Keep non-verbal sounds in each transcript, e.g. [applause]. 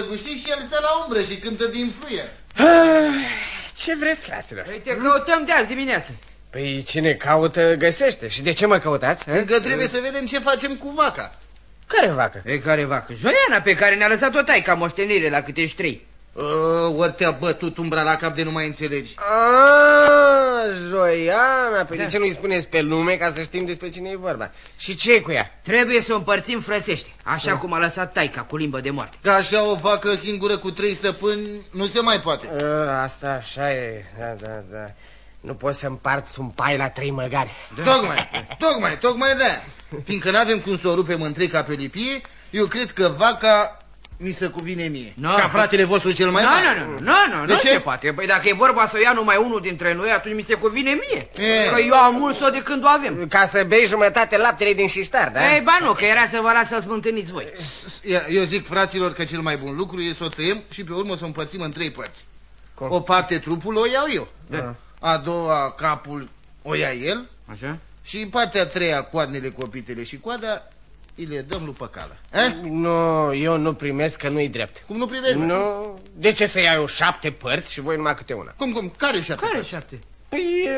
legăm de amrăgușii și el stă la umbră și cântă din fluier. Ce vreți, fraților? Păi te căutăm de azi dimineață. Păi cine caută, găsește. Și de ce mă căutați? hă? Încă trebuie să vedem ce facem cu vaca. Care vacă? E care vacă? Joiana pe care ne-a lăsat-o taica moștenire la câte trei. Uh, ori te-a bătut umbra la cap de nu mai înțelegi. Ah, Joiana, păi Da. de ce nu-i spuneți pe lume ca să știm despre cine e vorba? Și ce e cu ea? Trebuie să o împărțim frățește, așa cum a lăsat taica cu limbă de moarte. Că așa o vacă singură cu trei stăpâni nu se mai poate. A, asta așa e, da, da, da. Nu poți să împarți un pai la trei măgari. Tocmai, tocmai, tocmai de Fiindcă n-avem cum să o rupem în trei ca pe lipie, eu cred că vaca mi se cuvine mie. No. Ca fratele vostru cel mai Nu, mare. nu, nu, nu, nu, De nu ce? se poate. Păi dacă e vorba să o ia numai unul dintre noi, atunci mi se cuvine mie. E. Că eu am mult de când o avem. Ca să bei jumătate laptele din șiștar, da? Ei, ba nu, că era să vă las să-ți mântâniți voi. Ia, Eu zic fraților că cel mai bun lucru e să o tăiem și pe urmă să o împărțim în trei părți. Cum? O parte trupul o iau eu. Da. A doua capul o ia el Așa? și partea a treia coarnele, copitele și coada îi le dăm lui Păcală. Eh? Nu, eu nu primesc că nu-i drept. Cum nu privești? mă? Nu, de ce să iau eu șapte părți și voi numai câte una? Cum, cum? Care șapte? Care părți? șapte? Păi,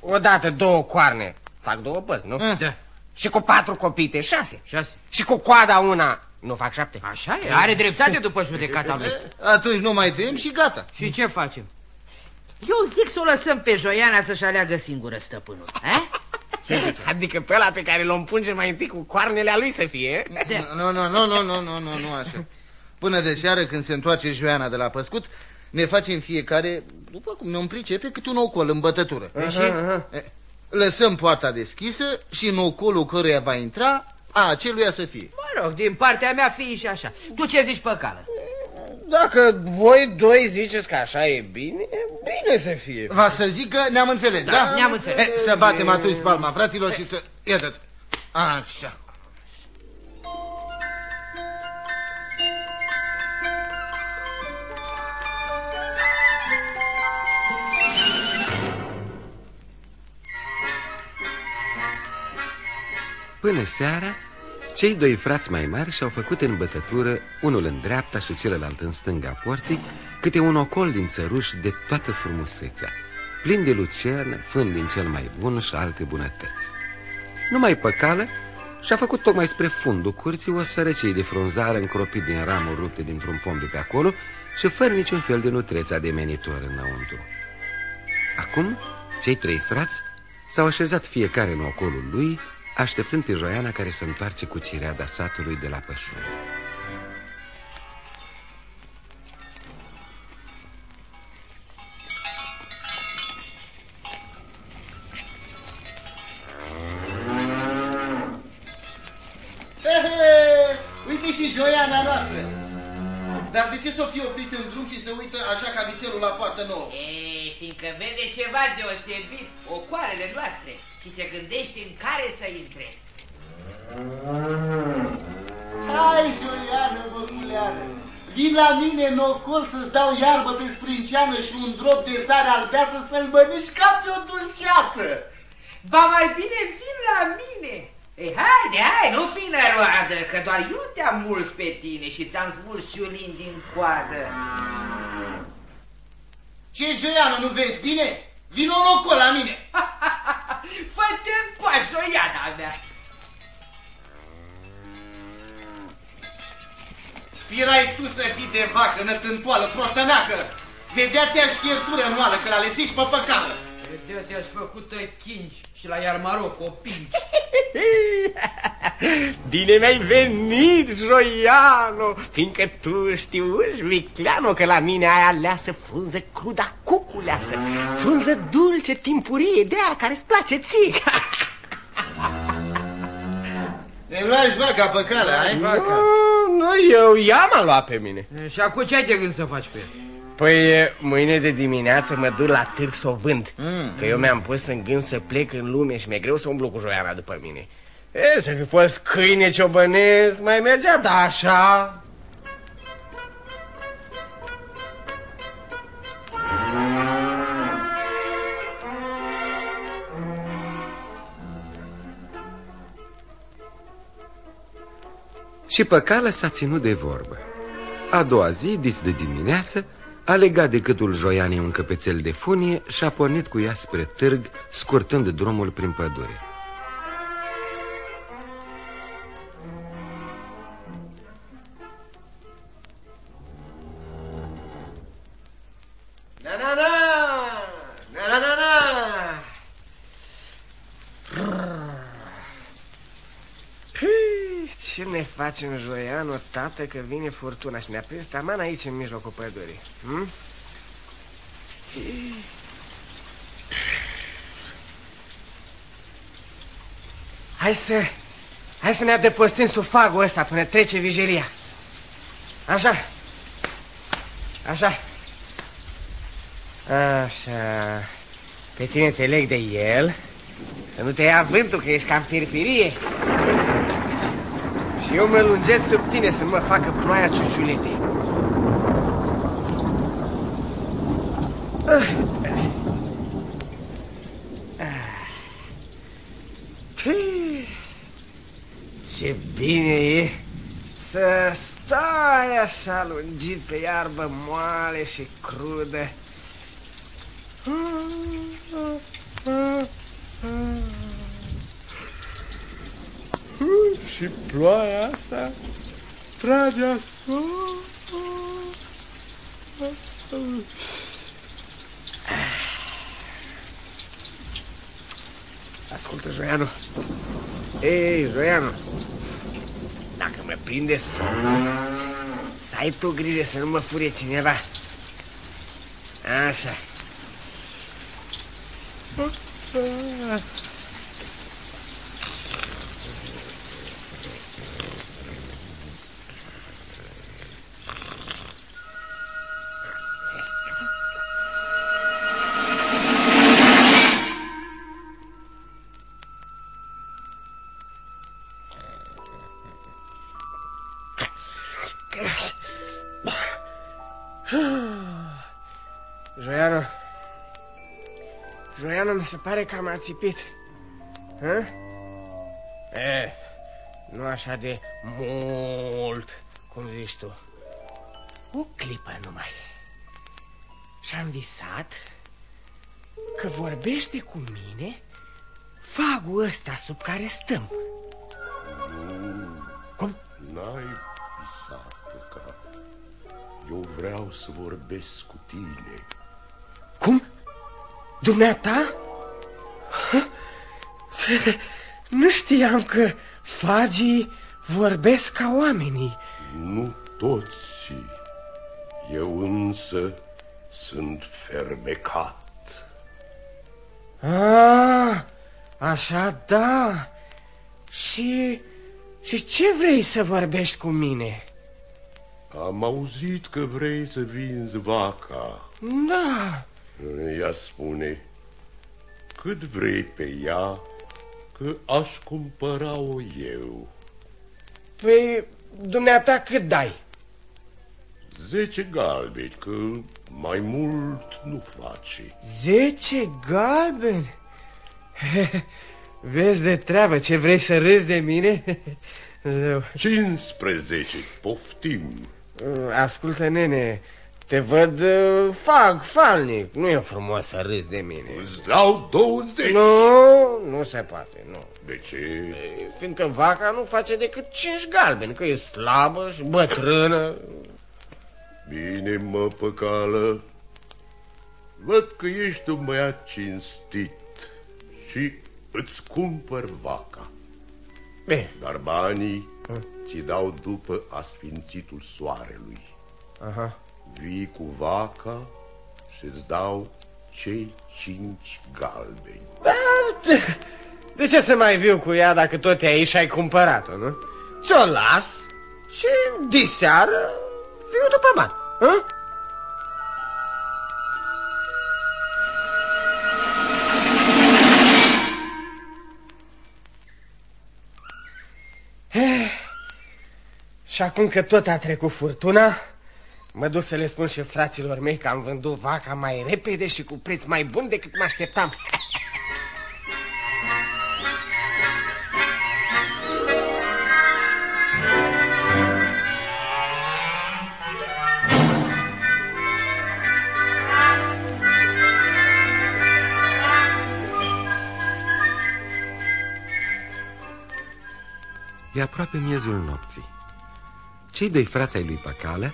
odată două coarne, fac două părți, nu? Eh. Da. Și cu patru copite, șase. Șase. Și cu coada una, nu fac șapte? Așa e, are dreptate după judecata lui. Atunci nu mai tăiem și gata. Și ce facem? Eu zic să o lăsăm pe Joiana să-și aleagă singură stăpânul. Eh? Ce ziceți? Adică pe ăla pe care l-o împunge mai întâi cu coarnele a lui să fie? Da. Nu, nu, nu, nu, nu, nu, nu, nu așa. Până de seară, când se întoarce Joana de la păscut, ne facem fiecare, după cum ne-o pricepe, câte un ocol în bătătură. Și? Eh, Lăsăm poarta deschisă și în ocolul căruia va intra, a aceluia să fie. Mă rog, din partea mea fii și așa. Tu ce zici, păcală? Dacă voi doi ziceți că așa e bine, bine să fie. Va să zic că ne-am înțeles, da? ne-am înțeles. Eh, să batem atunci palma, fraților, și să... Iată-ți. Așa. Până seara, cei doi frați mai mari și-au făcut în bătătură, unul în dreapta și celălalt în stânga porții, câte un ocol din țăruș de toată frumusețea, plin de lucern, fând din cel mai bun și alte bunătăți. Numai păcală și-a făcut tocmai spre fundul curții o sărăcie de frunzară încropit din ramuri rupte dintr-un pom de pe acolo și fără niciun fel de nutreț ademenitor înăuntru. Acum, cei trei frați s-au așezat fiecare în ocolul lui, așteptând pe Joiana care se întoarce cu cireada satului de la pășuni. He, he, uite și Joiana noastră. Dar de ce să o fi oprit în drum și să uită așa ca vițelul la poartă nouă? Ei, fiindcă vede ceva deosebit, ocoarele noastre, și se gândește în care să intre. Hai, Joiană, băculeană, vin la mine în ocol să-ți dau iarbă pe sprânceană și un drop de sare albeață să-l mănânci ca pe o dulceață. Ba mai bine vin la mine. Ei, haide, hai, nu fi năroadă, că doar eu te-am muls pe tine și ți-am smuls ciulin din coadă. Ce, Joiană, nu vezi bine? Vino în ocol la mine. [laughs] Fă-te încoaș, Joiana mea. Firai tu să fii de vacă, nătântoală, prostăneacă. Vedea-te-a șchiertură anuală, că l-a lăsit și pe păcală. De te-aș făcută chinci și la iar Maroc o pinci. [laughs] Bine mi-ai venit, Joiano, fiindcă tu știuși, Vicleano, că la mine ai aleasă frunză cruda cuculeasă, frunză dulce, timpurie, de aia care îți place ție. [laughs] Ne lași vaca pe cală, ai? Nu, nu, eu ea m-a luat pe mine. Și acum ce ai de gând să faci cu el? Păi mâine de dimineață mă duc la târg să o vând mm. Că eu mi-am pus în gând să plec în lume și mi-e greu să umblu cu joiana după mine e, Să fi fost câine ciobănesc, mai mergea, da așa Și păcală s-a ținut de vorbă. A doua zi, dis de dimineață, a legat de câtul Joianei un căpețel de funie și a pornit cu ea spre târg, scurtând drumul prin pădure. Facem, Joianu, tată, că vine furtuna și ne-a prins taman aici, în mijlocul pădurii? Hm? Hai să... Hai să ne adăpostim sub fagul ăsta până trece vigilia. Așa. Așa. Așa. Pe tine te leg de el Să nu te ia vântul că ești cam firpirie Și eu mă lungesc sub tine să nu mă facă ploaia ciuciulete Ah. Ah. Pii, Ce bine e să stai așa lungit pe iarbă moale și crudă și ploaia asta trage asupra. Ascultă, Joianu. Ei, Joianu, dacă mă prinde somn, să ai tu grijă să nu mă furie cineva. Așa. Joianu, se pare că am ațipit. Hă? E, nu așa de mult, cum zici tu. O clipă numai. Și-am visat că vorbește cu mine fagul ăsta sub care stăm. Cum? N-ai visat că eu vreau să vorbesc cu tine. Cum? Dumneata? Hă? [laughs] Nu știam că fagii vorbesc ca oamenii. Nu toți. Eu însă sunt fermecat. Ah, așa da. Și, și ce vrei să vorbești cu mine? Am auzit că vrei să vinzi vaca. Da, Ea spune, cât vrei pe ea, că aș cumpăra-o eu. păi dumneata cât dai? Zece galbeni, că mai mult nu face. Zece galbeni? [laughs] Vezi de treabă, ce vrei să râzi de mine? [laughs] Zău. 15, poftim. Ascultă, nene, te văd uh, fag, falnic. Nu e frumos să râzi de mine. Îți dau 20. Nu, nu se poate, nu. De ce? E, Fiindcă vaca nu face decât cinci galbeni, că e slabă și bătrână. Bine, mă, păcală. Văd că ești un băiat cinstit și îți cumpăr vaca. Bine, Dar banii ți dau după asfințitul soarelui. aha. Vii cu vaca și îți dau cei cinci galbeni. De, de ce să mai viu cu ea dacă tot e aici și ai cumpărat-o, nu? Ți-o las și diseară viu după bani. Hă? Eh, Și acum că tot a trecut furtuna, Mă duc să le spun și fraților mei că am vândut vaca mai repede și cu preț mai bun decât mă așteptam. E aproape miezul nopții. Cei doi frați ai lui Păcală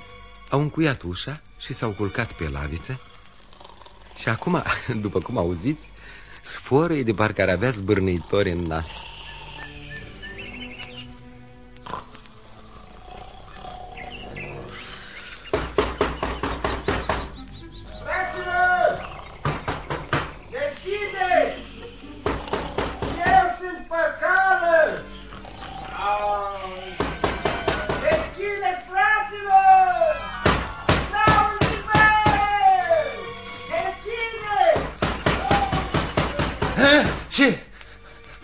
au încuiat ușa și s-au culcat pe laviță și acum, [laughs] după cum auziți, sforăi de parcă ar avea zbârnăitori în nas.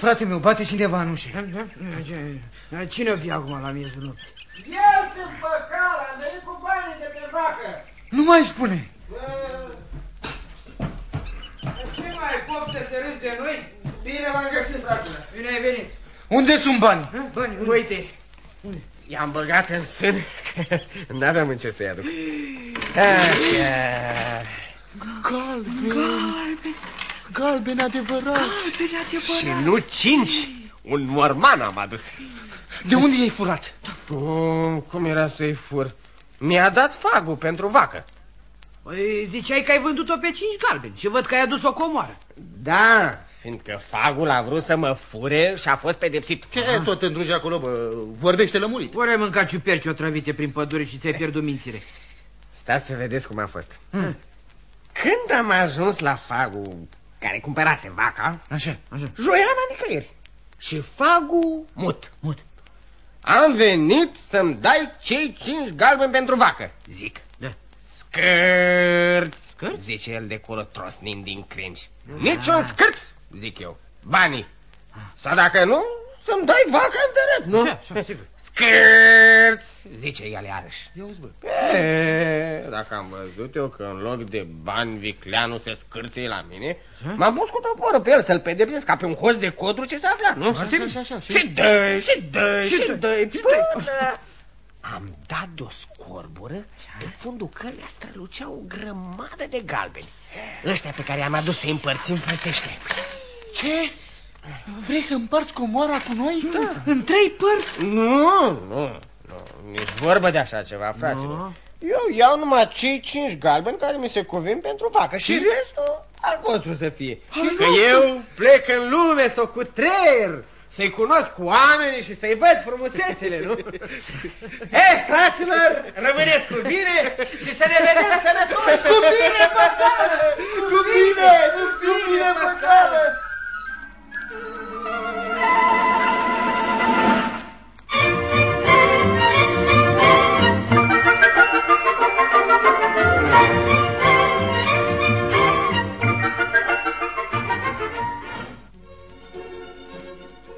Frate meu, bate cineva în ușă. Cine vii acum la miezul nopții? Eu sunt păcală! Am venit cu banii de pe vacă! Nu mai spune. Ce mai poftă să râzi de noi? Bine v-am găsit, fraților! Bine ai venit. Unde sunt bani? Bani, Uite, i-am băgat în sân, n-aveam în ce să-i aduc. Așa. Galben. Galben adevărat. Și nu cinci, un morman am adus. De unde i-ai furat? Oh, cum era să-i fur? Mi-a dat fagul pentru vacă. Păi ziceai că ai vândut-o pe cinci galbeni și văd că ai adus o comoară. Da, fiindcă fagul a vrut să mă fure și a fost pedepsit. Ce tot întrugi acolo, bă? Vorbește lămurit. Ori ai mâncat ciuperci otrăvite prin pădure și ți-ai pierdut mințile. Stați să vedeți cum a fost. Când am ajuns la fagul care cumpărase vaca, Așa. Așa. joiana nicăieri. Și fagul mut. Mut. Am venit să-mi dai cei cinci galbeni pentru vacă, zic. Da. Scârț, Scârț? zice el de acolo trosnind din crengi. Niciun scârț, zic eu. Banii. Sau dacă nu, să-mi dai vaca în tărât, nu? Așa, așa, sigur. Scârț, zice el iarăși. Ia uzi, bă. E, dacă am văzut eu că în loc de bani vicleanul se scârție la mine, m-am pus cu toporul pe el să-l pedepsesc ca pe un hoț de codru ce se afla, nu? Așa, așa, așa. Și dă și dă Și și dă, dă și până... Am dat de o scorbură pe fundul căreia strălucea o grămadă de galbeni. Ăștia pe care am adus să-i împărțim frățește. Ce? Vrei să împarți comoara cu noi? Da. În trei părți? Nu, nu, nu, nici vorbă de așa ceva, fraților. Eu iau numai cei cinci galbeni care mi se cuvin pentru vacă și restul al vostru să fie. Că eu plec în lume să o cutreier, să-i cunosc cu oamenii și să-i văd frumusețele, nu? Hei, [laughs] fraților, rămâneți cu bine și să ne vedem sănătoși! Cu bine, păcală! Cu bine! Cu bine, păcală!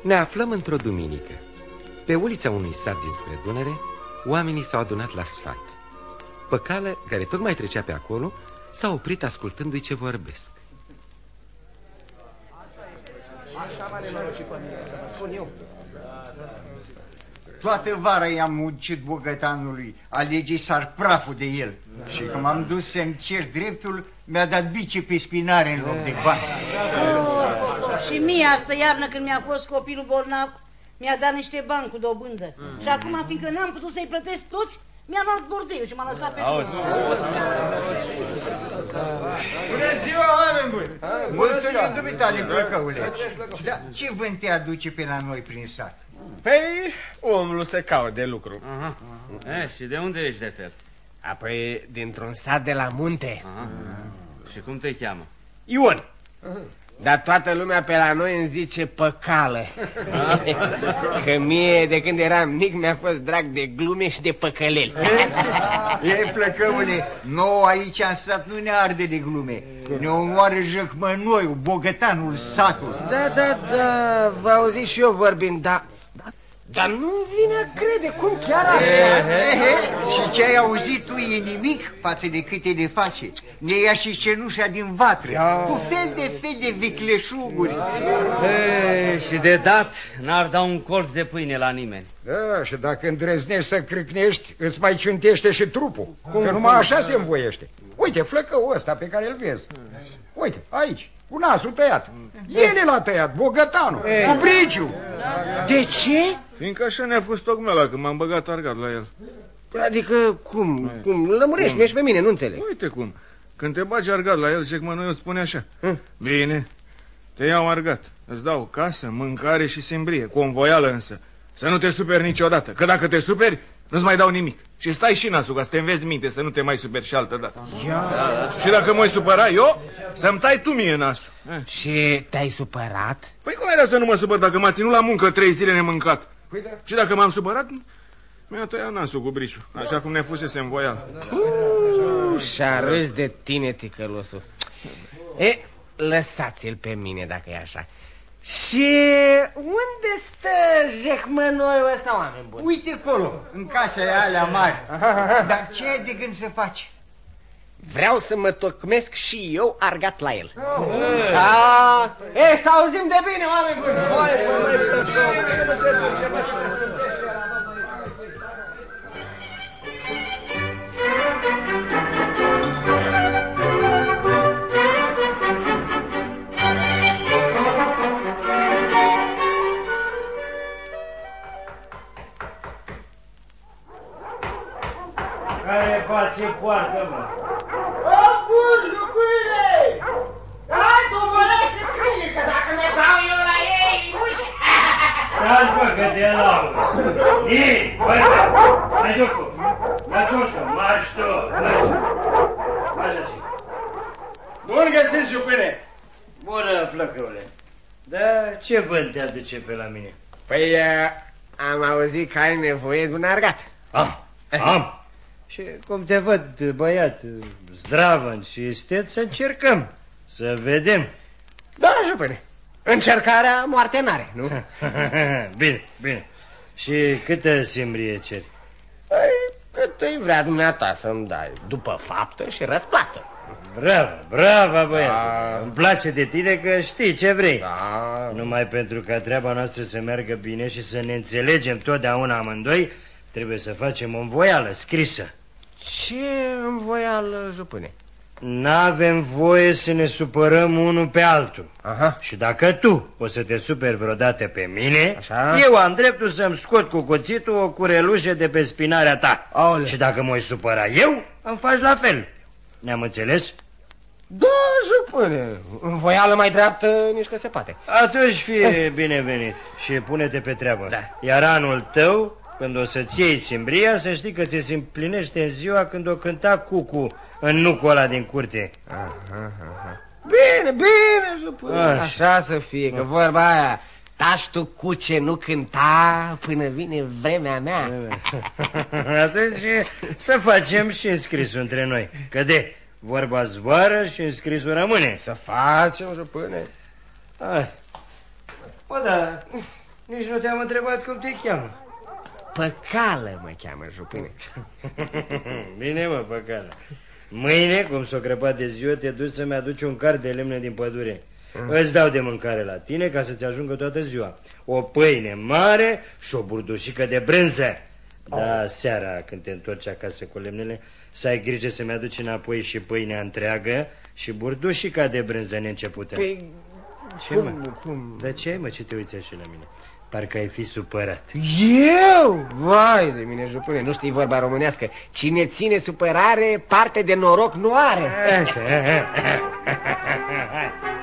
Ne aflăm într-o duminică. Pe ulița unui sat din spre Dunăre, oamenii s-au adunat la sfat. Păcală, care tocmai trecea pe acolo, s-a oprit ascultându-i ce vorbesc. Toată vara i-am muncit bogătanului, alege sar praful de el. Și când m-am dus să-mi cer dreptul, mi-a dat bice pe spinare în loc de bani. Și mie asta iarnă când mi-a fost copilul bolnav, mi-a dat niște bani cu dobândă. Și acum, fiindcă n-am putut să-i plătesc toți, mi-a luat bordeiul și m-a lăsat pe drum. Bună ziua, oameni buni! Mulțumim dumitale, plăcăule. Dar ce vânt te aduce pe la noi prin sat? Păi, omul se caut de lucru. E, și de unde ești de fel? Apoi, dintr-un sat de la munte. Și cum te cheamă? Ion. Dar toată lumea pe la noi îmi zice păcală. Că mie, de când eram mic, mi-a fost drag de glume și de păcăleli. [laughs] E, plăcăule, nouă aici în sat nu ne arde de glume. Ne omoară jăcmănoiul, bogătanul satul. Da, da, da, vă auzi și eu vorbind, dar... Dar nu vine a crede, cum chiar așa? Ehe, și ce ai auzit tu e nimic față de câte ne face. Ne ia și cenușa din vatră, cu fel de fel de vicleșuguri. E, și de dat n-ar da un colț de pâine la nimeni. Da, și dacă îndrăznești să crâcnești, îți mai ciuntește și trupul. Cum, că numai așa se învoiește. Uite, flăcăul ăsta pe care îl vezi. Uite, aici, cu nasul tăiat. El l-a tăiat, bogătanul, cu briciu. De ce? Fiindcă așa ne-a fost tocmela când m-am băgat argat la el. Adică, cum, cum, lămurești-mi și pe mine, nu înțeleg. Uite cum. Când te bagi argat la el, Jecmănoi îți spune așa. Bine, te iau argat. Îți dau casă, mâncare și simbrie, cu o învoială însă. Să nu te superi niciodată, că dacă te superi, nu-ți mai dau nimic. Și stai și nasul ca să te înveți minte, să nu te mai superi și altă dată. Și dacă mă supăra eu, să-mi tai tu mie nasul. Eh. Și te-ai supărat? Păi cum era să nu mă supăr dacă m-a ținut la muncă trei zile nemâncat? Păi da. Și dacă m-am supărat, mi-a tăiat nasul cu briciu, așa cum ne fusese în voială. Uh, și-a râs de tine, ticălosul. E, lăsați-l pe mine dacă e așa. Și unde stă jehmănoiul ăsta, oameni buni? Uite acolo, în casa alea mari. Dar ce ai de gând să faci? Vreau să mă tocmesc și eu argat la el. A, e, să auzim de bine, oameni buni! Care face poartă, mă? O, bun, jucâine! Hai, domărește câine, că dacă ne dau eu la ei, uși... Taci, mă, că te lauzi. Ei, băiete, hai ducu. Mățușă, marci tu, marci. Marci așa. Bun găsit, jupâine! Bună, flăcăule. Dar ce vânt te aduce pe la mine? Păi, uh, am auzit că ai nevoie de un argat. Am, am. Și cum te văd, băiat, zdravăn și isteț, să încercăm, să vedem. Da, jupâine. Încercarea moarte n-are, nu? [laughs] bine, bine. Și câtă simbrie ceri? Păi, cât îi vrea dumneata să-mi dai, după faptă și răsplată. Bravo, bravo, băiat. Da. Îmi place de tine că știi ce vrei. Da. Numai pentru ca treaba noastră să meargă bine și să ne înțelegem totdeauna amândoi, trebuie să facem o învoială scrisă. Ce învoială, jupâne? N-avem voie să ne supărăm unul pe altul. Aha. Și dacă tu o să te superi vreodată pe mine, Așa. eu am dreptul să-mi scot cu cuțitul o curelușă de pe spinarea ta. Aole. Și dacă mă supăra eu, îmi faci la fel. Ne-am înțeles? Da, jupâne. Învoială mai dreaptă nici că se poate. Atunci fie binevenit și pune-te pe treabă. Da. Iar anul tău, când o să-ți iei simbria, să știi că ți se împlinește în ziua când o cânta cucu în nucul ăla din curte. Aha, aha. Bine, bine, jupâne. Așa. Așa să fie, că vorba aia... Taci tu cu ce nu cânta până vine vremea mea. [laughs] Atunci să facem și înscrisul între noi. Că de vorba zboară și înscrisul rămâne. Să facem, jupâne. Hai. Bă, da, nici nu te-am întrebat cum te cheamă. Păcală mă cheamă, jupâne. [laughs] Bine, mă, păcală. Mâine, cum s-o crăpat de ziua, te duci să-mi aduci un car de lemne din pădure. Îți dau de mâncare la tine ca să-ți ajungă toată ziua. O pâine mare și o burdușică de brânză. Da, seara, când te întorci acasă cu lemnele, să ai grijă să-mi aduci înapoi și pâinea întreagă și burdușica de brânză neîncepută. Păi, ce, cum, mă? cum? Dar ce ai, mă, ce te uiți așa la mine? Parcă ai fi supărat. Eu? Vai de mine, jupâne, nu știi vorba românească. Cine ține supărare, parte de noroc nu are. Gata! [laughs]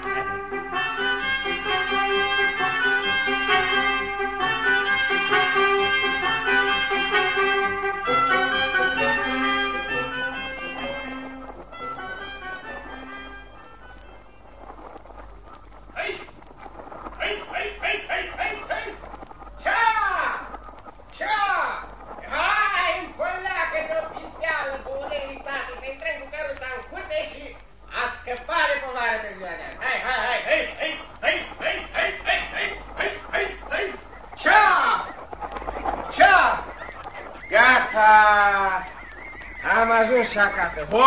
și acasă. Ho,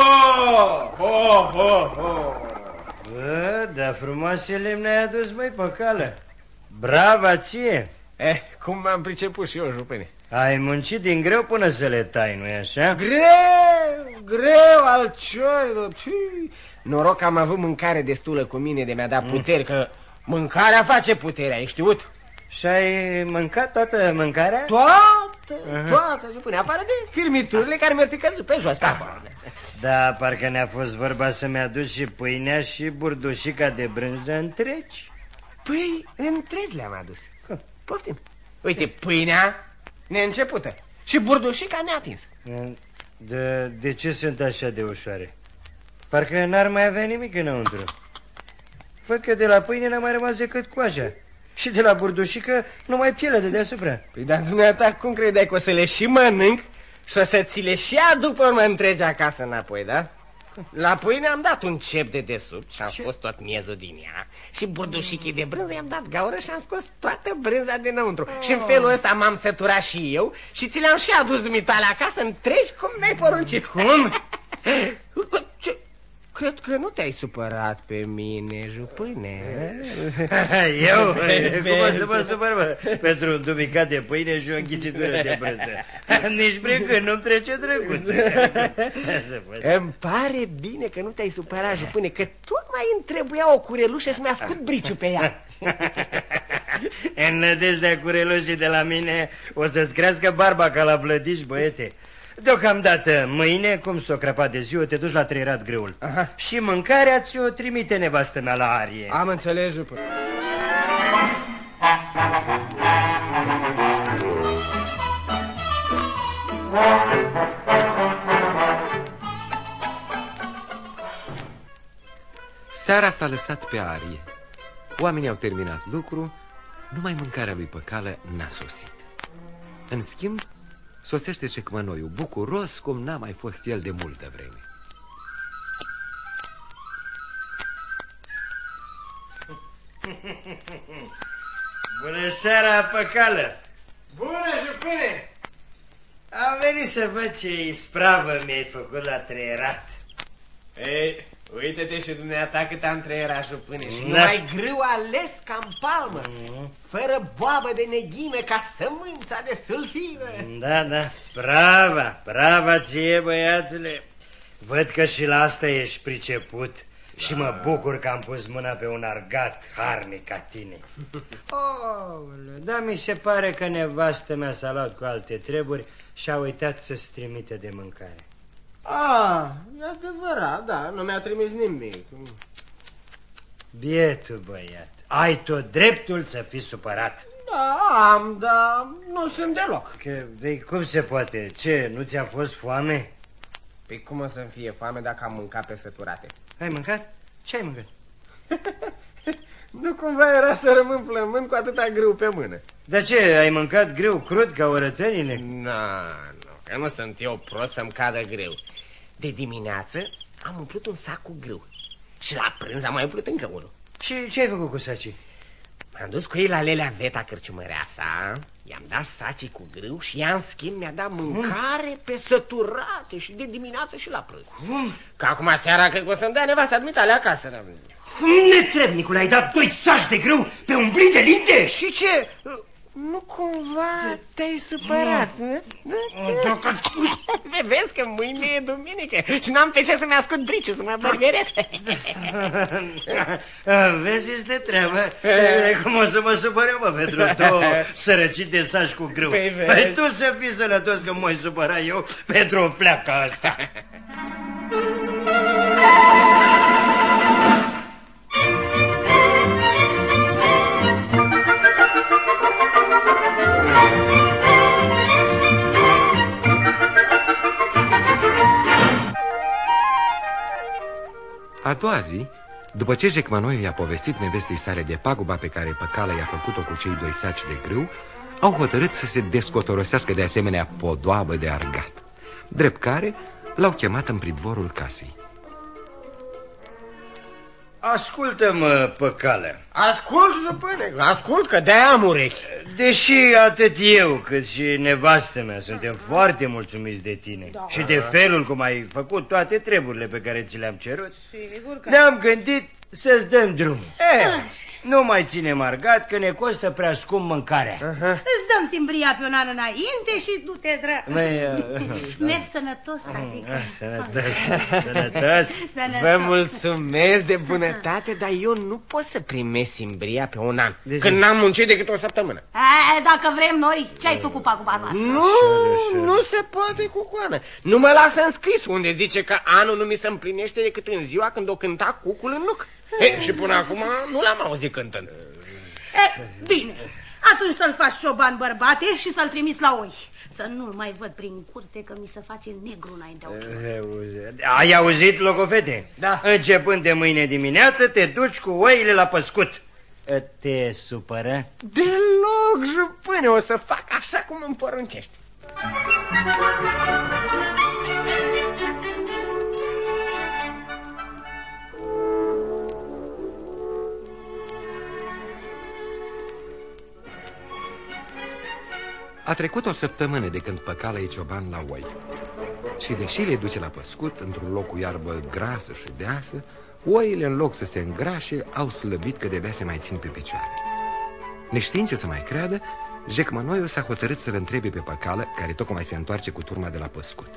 ho, ho, ho. Bă, dar frumoase lemne ai adus, măi, pe cală. Brava ție! Eh, cum m-am priceput și eu, jupâne. Ai muncit din greu până să le tai, nu-i așa? Greu, greu al cioilor. Pii. Noroc că am avut mâncare destulă cu mine de mi-a dat puteri, că mâncarea face puterea, ai știut? Și ai mâncat toată mâncarea? Toată, Aha. toată, jupâne, afară de firmiturile care mi-ar fi căzut pe jos, pe acolo. Da, parcă ne-a fost vorba să-mi aduci și pâinea și burdușica de brânză întregi. Păi, întregi le-am adus. Poftim. Uite, pâinea neîncepută și burdușica neatins. De, de ce sunt așa de ușoare? Parcă n-ar mai avea nimic înăuntru. Văd că de la pâine n-a mai rămas decât coaja. Și de la burdușică numai pielea de deasupra. Păi dar dumneata cum credeai că o să le și mănânc și o să ți le și aduc pe urmă întregi acasă înapoi, da? La pâine am dat un cep de desubt și am scos tot miezul din ea Și burdușichii de brânză i-am dat gaură și am scos toată brânza dinăuntru Și în felul ăsta m-am săturat și eu și ți le-am și adus dumitale acasă întregi cum mi-ai poruncit Cum? [laughs] Ce? Cred că nu te-ai supărat pe mine, jupâne [laughs] Eu? Cum o să mă supăr, mă? Pentru un dumicat de pâine și o înghițitură de brânză. [laughs] Nici prin când nu-mi trece drăguț. [laughs] Îmi pare bine că nu te-ai supărat, jupâne, că tocmai îmi trebuia o curelușă să-mi ascult briciu pe ea În nădejdea curelușii de la mine o să-ți crească barba ca la blădiș, băiete. Deocamdată, mâine, cum s-o crăpat de ziua, te duci la trăirat greul. Aha. Și mâncarea ți-o trimite nevastă mea la arie. Am înțeles, jupâne Seara s-a lăsat pe arie. Oamenii au terminat lucru, numai mâncarea lui Păcală n-a sosit. În schimb, sosește cecmănoiul, bucuros cum n-a mai fost el de multă vreme. [laughs] Bună seara, păcală! Bună, jupâne! Am venit să văd ce ispravă mi-ai făcut la trăierat. Ei, uite-te și dumneata cât am trăierat, jupâne Și Da. numai grâu ales ca în palmă Fără boabă de neghime ca sămânța de sâlfire Da, da, brava, brava ție, băiatule. Văd că și la asta ești priceput și mă bucur că am pus mâna pe un argat harnic ca tine. [laughs] Oh, da, mi se pare că nevastă mea s-a luat cu alte treburi și a uitat să-ți trimite de mâncare. Ah, e adevărat, da, nu mi-a trimis nimic Bietul băiat, ai tot dreptul să fii supărat. Da, am, dar nu sunt deloc Că, de, cum se poate? Ce, nu ți-a fost foame? Păi cum o să-mi fie foame dacă am mâncat pe săturate? Ai mâncat? Ce ai mâncat? [laughs] Nu cumva era să rămân plămând cu atâta grâu pe mână Dar ce, ai mâncat greu crud ca orătănile? Na, nu, că nu sunt eu prost să-mi cadă greu De dimineață am umplut un sac cu grâu Și la prânz am mai umplut încă unul Și ce ai făcut cu sacii? M-am dus cu ei la Lelea Veta cârciumăreasa I-am dat sacii cu grâu și ea în schimb mi-a dat mâncare pe săturate Și de dimineață și la prânz Cum? Că acum seara cred că o să-mi dea nevasta admitale acasă n-am zis. Netrebnicul, ai dat doi saci de grâu pe un blin de linte? Și ce? Nu cumva te-ai supărat Dacă... Vezi că mâine e duminică Și n-am pe ce să-mi ascund briciu Să mă bărberesc [laughs] Vezi, este treabă. Cum o să mă supăr eu, mă, pentru două [laughs] sărăcit de saci cu grâu. Păi, vezi. Păi tu să fii sănătos că mă supăra eu pentru o fleacă asta [laughs] A doua zi, după ce Jecmanoi i-a povestit nevestei sale de paguba pe care păcala i-a făcut-o cu cei doi saci de grâu, au hotărât să se descotorosească de asemenea podoabă de argat. Drept care l-au chemat în pridvorul casei. Ascultă-mă, păcală Ascult, jupâne, ascult că de-aia am urechi Deși atât eu cât și nevastă mea suntem foarte mulțumiți de tine Da. Și de felul cum ai făcut toate treburile pe care ți le-am cerut Sigur că... Ne-am gândit Să-ți dăm drum. E, nu mai ține margat că ne costă prea scump mâncarea. Îți dăm simbria pe un an înainte și du-te, drag. Băi, Mergi sănătos, adică. Sănătos, sănătos. [laughs] Sănătos. Vă mulțumesc de bunătate, dar eu nu pot să primesc simbria pe un an, De când ce? n-am muncit decât o săptămână. A, dacă vrem noi, ce ai tu cu paguba noastră? Nu, nu se poate cu coană. Nu mă lasă înscris unde zice că anul nu mi se împlinește decât în ziua când o cânta cucul în nuc. E, și până acum nu l-am auzit cântând. E, bine, atunci să-l faci șoban bărbate și să-l trimiți la oi. Să nu-l mai văd prin curte că mi se face negru înaintea ochilor. Ai auzit, logofete? Da. Începând de mâine dimineață, te duci cu oile la păscut. Te supără? Deloc, jupâne, o să fac așa cum îmi poruncești. A trecut o săptămână de când păcală e cioban la oi. Și deși le duce la păscut, într-un loc cu iarbă grasă și deasă, oile, în loc să se îngrașe, au slăbit că de se mai țin pe picioare. Neștiind ce să mai creadă, Jecmănoiul s-a hotărât să-l întrebe pe păcală, care tocmai se întoarce cu turma de la păscut.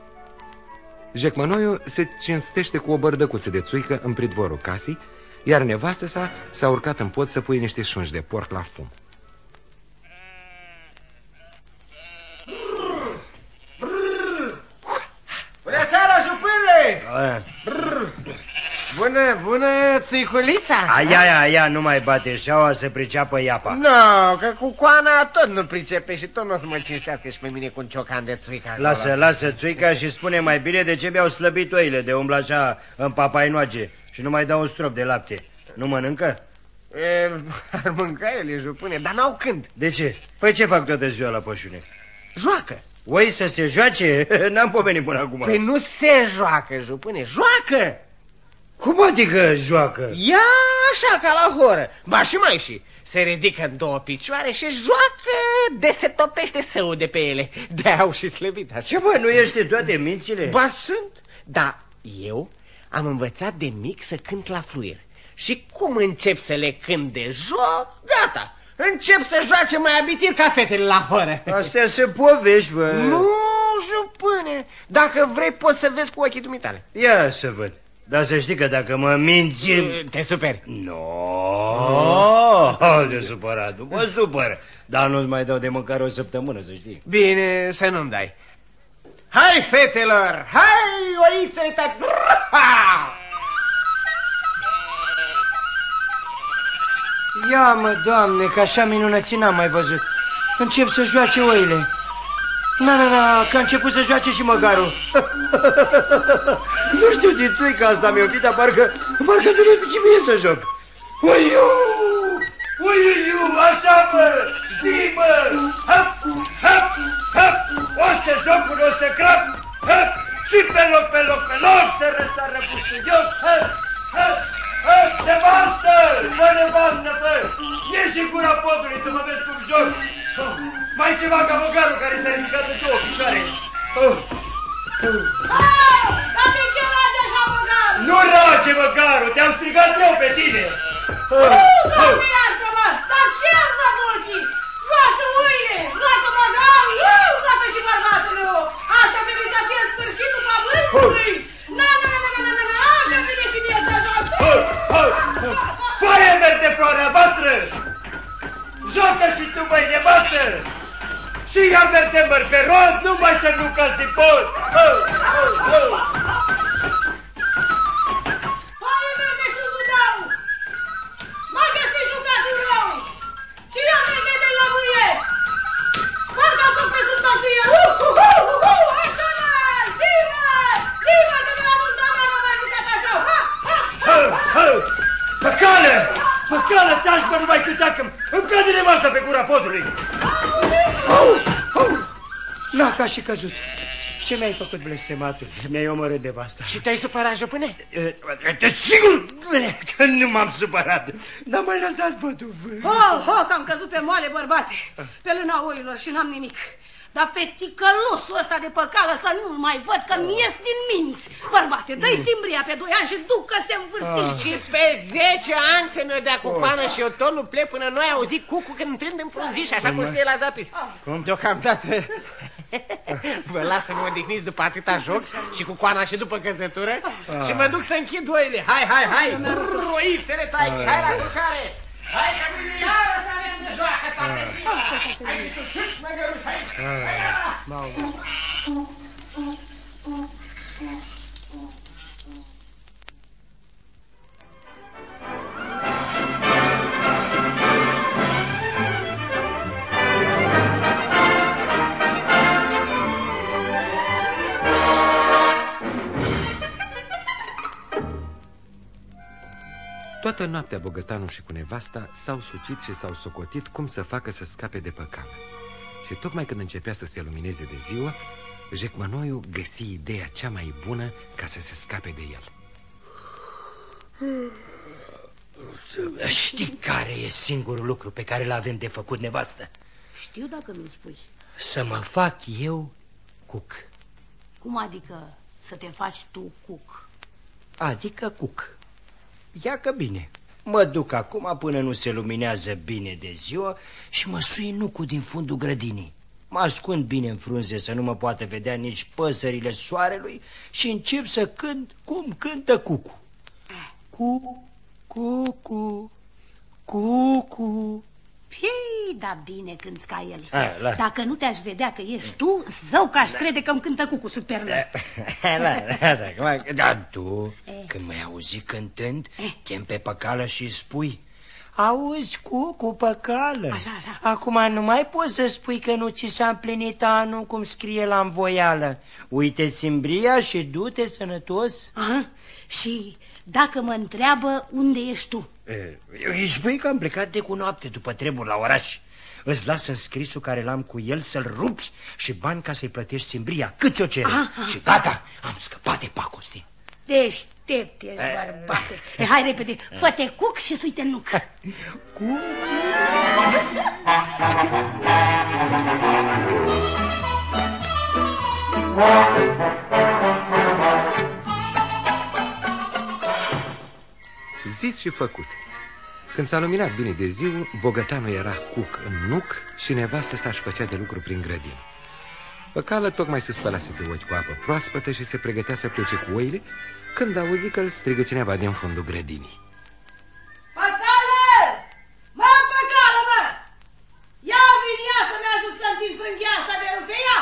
Jecmănoiul se cinstește cu o bărdăcuță de țuică în pridvorul casei, iar nevastă sa s-a urcat în pod să pui niște șunci de porc la fum. Bună seara, jupâne! A, Bună, bună, țuiculița! Aia, aia, aia, nu mai bate șaua să priceapă iapa. Nu, că cu coana tot nu pricepe și tot nu o să mă cinstească și pe mine cu un ciocan de țuică acolo. Lasă, lasă țuica și spune mai bine de ce mi-au slăbit oile de umblă așa în papainoage și nu mai dau un strop de lapte. Nu mănâncă? E, ar mânca ele, jupâne, dar n-au când. De ce? Păi ce fac toată ziua la pășune? Joacă. Oi să se joace? [laughs] N-am pomenit până acum. Păi nu se joacă, jupâne, joacă! Cum adică joacă? Ia așa ca la horă, ba și mai și. Se ridică în două picioare și joacă de se topește său de pe ele. de au și slăbit așa. Ce bă, nu ești în toate mințile? Ba sunt, dar eu am învățat de mic să cânt la fluier. Și cum încep să le cânt de joc, gata. Încep să joace mai abitir ca fetele la horă. Astea se povești, bă. Nu, jupâne, dacă vrei poți să vezi cu ochii dumitale. Ia să văd. Dar să știi că dacă mă minți... Te superi. No, de supărat, nu mă supăr. Dar nu-ți mai dau de mâncare o săptămână, să știi. Bine, să nu-mi dai. Hai, fetelor, hai, oițele tati. Ia mă, doamne, că așa minunății n-am mai văzut. Încep să joace oile. Na, na, na, că a început să joace și măgarul. [laughs] nu știu din țuica asta mi-o fi, dar parcă, parcă nu ce mie să joc. Uiu! Uiu, așa mă! Zi, mă! Hap, hap, hap! O să jocul, o să crap! Hap! Și pe loc, pe loc, pe loc să răsară bustuioc! Hap, hap, hap! Nevastă! Bă, nevastă, bă! Ieși în gura podului să mă vezi cum joc! Oh, Mai ceva ca măgarul care s-a ridicat în două picioare! Oh. Dar de ce rage așa băgarul? Nu rage măgarul, te-am strigat eu pe tine! Oh. Doamne, iartă-mă! Dar ce am văd ochii? Joacă uile, joacă băgarul, iu, joacă și bărbatul meu! Asta trebuie să fie sfârșitul pământului! Na, na, na, na, na, na, Foaie verde, floarea voastră! Joacă și tu, băi, nevastă! Și ia verde măr pe rod, numai să nu cazi din pod! Oh, oh, oh. Gura podului! Oh, oh. Na, ca și căzut. Ce mi-ai făcut, blestematul? Mi-ai omorât nevasta. Și te-ai supărat, jupâne? E, Sigur că nu m-am supărat, dar m-ai lăsat văduvă. Oh, oh, că am căzut pe moale, bărbate, pe lâna oilor și n-am nimic. Dar pe ticălosul ăsta de păcală să nu-l mai văd, că mi ies din minți. Bărbate, dă-i simbria pe doi ani și ducă se învârtiși. Și pe 10 ani să ne dea cu pană și eu tot nu plec până noi auzit cucu cântând în frunziș, așa cum scrie la zapis. Cum? Deocamdată. Vă las să mă odihniți după atâta joc și cu coana și după căzătură și mă duc să închid oile. Hai, hai, hai, roițele tai, hai. la culcare. Hai că mâine Toată noaptea bogătanul și cu nevasta s-au sucit și s-au socotit cum să facă să scape de păcală. Și tocmai când începea să se lumineze de ziua, Jecmănoiu găsi ideea cea mai bună ca să se scape de el. Știi care e singurul lucru pe care l-avem de făcut, nevastă? Știu dacă mi-l spui. Să mă fac eu cuc. Cum adică să te faci tu cuc? Adică cuc. Ia că bine. Mă duc acum până nu se luminează bine de ziua și mă sui nucul din fundul grădinii. Mă ascund bine în frunze să nu mă poată vedea nici păsările soarelui și încep să cânt cum cântă cucu. Cu, cucu, cucu. Pii, da bine când ca el. A, la. Dacă nu te-aș vedea că ești tu, zău că aș crede că îmi cântă cu sub pernă. [laughs] La, la, da, acum, da, tu, când mai auzi cântând, chem pe păcală și spui Auzi, cucu, păcală Așa, așa. Acum nu mai poți să spui că nu ți s-a împlinit anul cum scrie la învoială Uite simbria și du-te sănătos Aha. Și dacă mă întreabă unde ești tu? Eu îi spui că am plecat de cu noapte după treburi la oraș Îți lasă scrisul care l-am cu el să-l rupi și bani ca să-i plătești simbria Cât ți-o cere Aha. Și gata, am scăpat de pacoste Deștept ești, bărbate. E, hai repede, fă-te cuc și suite nuc. [laughs] [laughs] Zis și făcut. Când s-a luminat bine de ziua, bogătanul era cuc în nuc și nevastă sa-și făcea de lucru prin grădină. Păcală tocmai se spălase pe ochi cu apă proaspătă și se pregătea să plece cu oile, când auzi că îl strigă cineva din fundul grădinii. Păcală! Mă, păcală, mă! Ia vin ia să-mi ajut să întind frânghia asta de rufe, ia!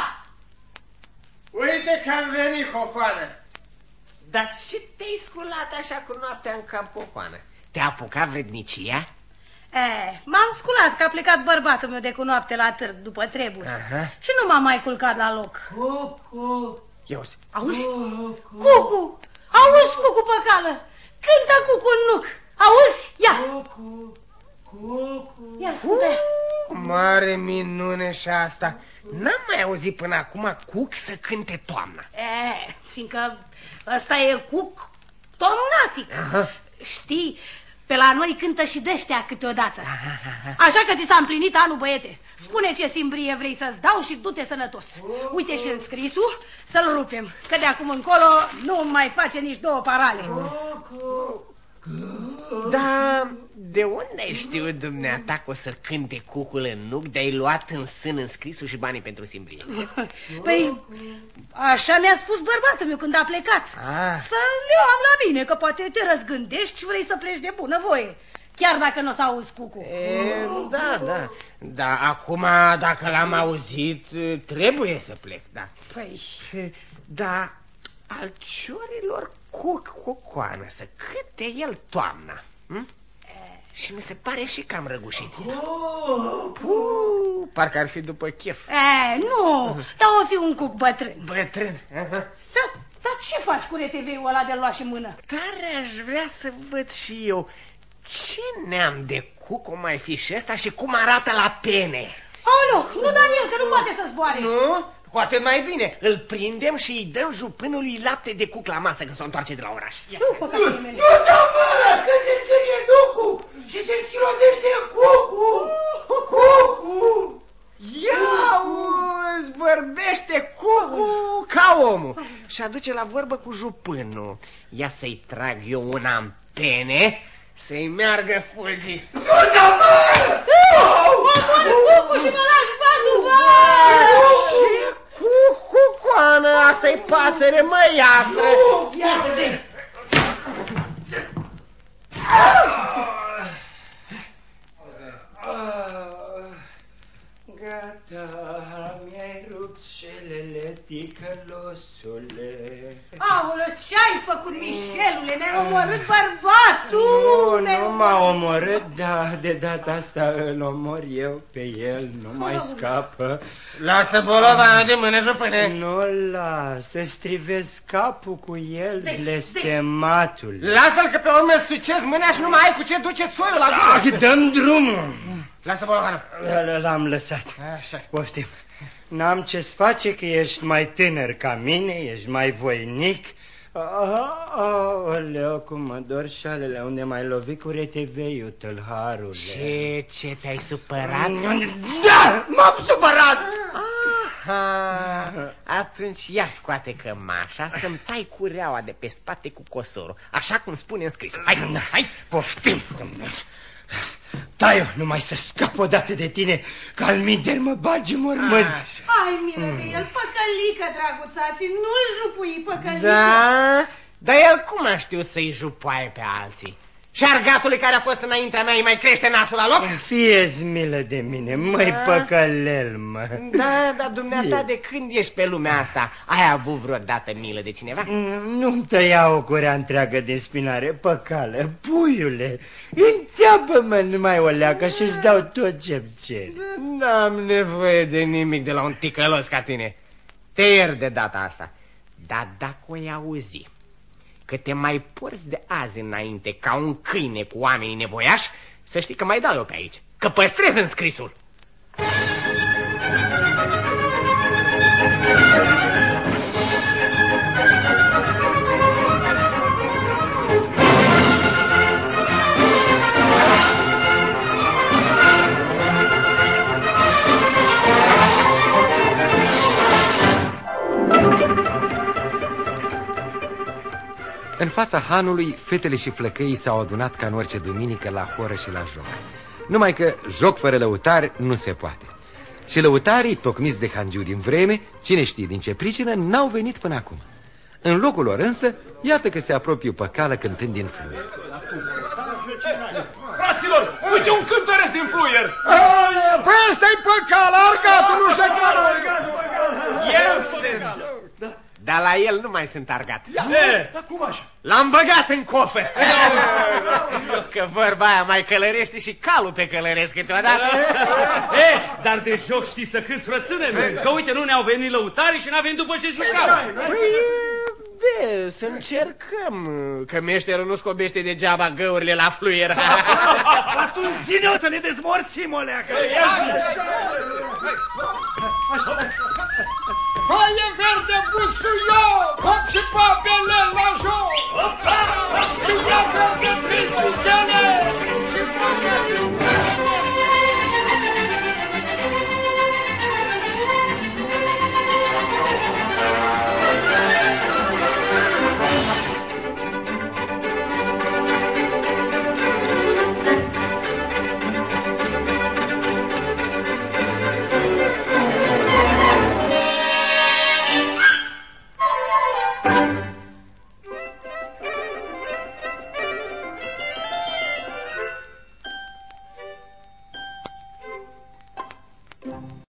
Uite că am venit, Cocoană. Dar ce te-ai sculat așa cu noaptea în cap, Cocoană? Te-a apucat vrednicia? E, m-am sculat că a plecat bărbatul meu de cu noapte la târg după treburi. Aha. Și nu m-am mai culcat la loc. Cucu, Eu Auzi? Cucu! Auzi, Cucu, păcală! Cântă Cucu în nuc! Auzi? Ia! Cucu, cucu Ia, ascultă! Mare minune și asta. N-am mai auzit până acum cuc să cânte toamna. E, fiindcă ăsta e Cuc tomnatic. Știi, pe la noi cântă și dăștea câteodată. Așa că ți s-a împlinit anul, băiete. Spune ce simbrie vrei să-ți dau și du-te sănătos. Uite și înscrisul, să-l rupem, că de acum încolo nu mai face nici două parale. Da, de unde ai știut dumneata că o să cânte cucul în nuc de-ai luat în sân înscrisul și banii pentru simbrie? [laughs] Păi, așa mi-a spus bărbatul meu când a plecat. Ah. Să-l am la mine, că poate te răzgândești și vrei să pleci de bună voie. Chiar dacă nu o să auzi cucu. E, da, da. Da, acum, dacă l-am auzit, trebuie să plec, da. Păi, Da, al ciorilor cuc cucoană să câte el toamna. Hm? Și mi se pare și cam răgușit. Puh, parcă ar fi după chef. e, nu, dar o fi un cuc bătrân. Bătrân. Aha. Da, dar ce faci cu RTV-ul ăla de luat și mână? Tare aș vrea să văd și eu ce neam de cuc o mai fi și ăsta și cum arată la pene. Aoleu, nu Daniel, că nu poate să zboare. Nu? Cu atât mai bine. Îl prindem și îi dăm jupânului lapte de cuc la masă când se întoarce de la oraș. Nu, păcatele mele. Nu dau mână, că se scrie nucu și se schilodește cucu. Cucu. Ia auzi, vorbește cucu ca omul Și aduce la vorbă cu jupânul Ia să-i trag eu una în pene Să-i meargă fulgii Nu da, mă! Omor cucu și mă lași patul, bă! Ce cucu, coană? Asta-i pasăre măiastră Nu! Ia să vedem! Gata, mi-ai rupt celele, ticălosule. Aolă, ce-ai făcut, Mișelule? Mi-ai omorât bărbatul! Nu, nu m-a omorât, dar de data asta îl omor eu pe el, nu mai scapă. Lasă bolovană de mână, jupâne. Nu lasă, strivesc capul cu el, blestematul. Lasă-l că pe urmă sucezi mâna și nu mai ai cu ce duce țoiul la gură Ah, dăm drumul. Lasă bolovană. L-am lăsat. Așa. Poftim. N-am ce-ți face că ești mai tânăr ca mine, ești mai voinic. Aoleu, cum mă dor șalele, unde mai lovi cu reteveiul, tâlharule. Ce, ce, te-ai supărat? Da, m-am supărat! Aha, atunci ia scoate cămașa să-mi tai cureaua de pe spate cu cosorul, așa cum spune în scris. Hai, hai! Poftim! Taio, numai să scap odată de tine, că al minter mă bagi în mormânt. Ai milă de el, păcălică, draguțații, nu-l jupui, păcălică. Da? Dar el cum a știut să-i jupoaie pe alții? Și argatului care a fost înaintea mea îi mai crește nasul la loc? Fie-ți milă de mine, măi Da. păcălel, mă. Da, dar dumneata, de când ești pe lumea asta, ai avut vreodată milă de cineva? Nu-mi tăia o curea întreagă de spinare, păcală, puiule. Înțeapă-mă numai o leacă și-ți dau tot ce-mi cer. N-am nevoie de nimic de la un ticălos ca tine. Te iert de data asta. Dar dacă o auzi că te mai porți de azi înainte ca un câine cu oamenii nevoiași, să știi că mai dau eu pe aici, că păstrez în scrisul. În fața hanului, fetele și flăcăii s-au adunat ca în orice duminică la horă și la joc. Numai că joc fără lăutari nu se poate. Și lăutarii, tocmiți de hangiu din vreme, cine știe din ce pricină, n-au venit până acum. În locul lor însă, iată că se apropie păcală cântând din fluier. Fraților, uite un cântăresc din fluier! Păi ăsta-i păcala, argatul, nu știu Eu sunt! Dar la el nu mai sunt argat. E, Dar cum așa? L-am băgat în cofă. Că vorba aia mai călărește și calul pe călăresc câteodată. E, dar de joc știi să câți frățâne Că uite, nu ne-au venit lăutarii și n-avem după ce jucăm. Păi, de, să încercăm, că meșterul nu scobește degeaba găurile la fluier. Atunci zine o să ne dezmorțim, o leacă. Foaie verde, busuio, hop și papele la joc! Și ia verde, tristicele, și păcătul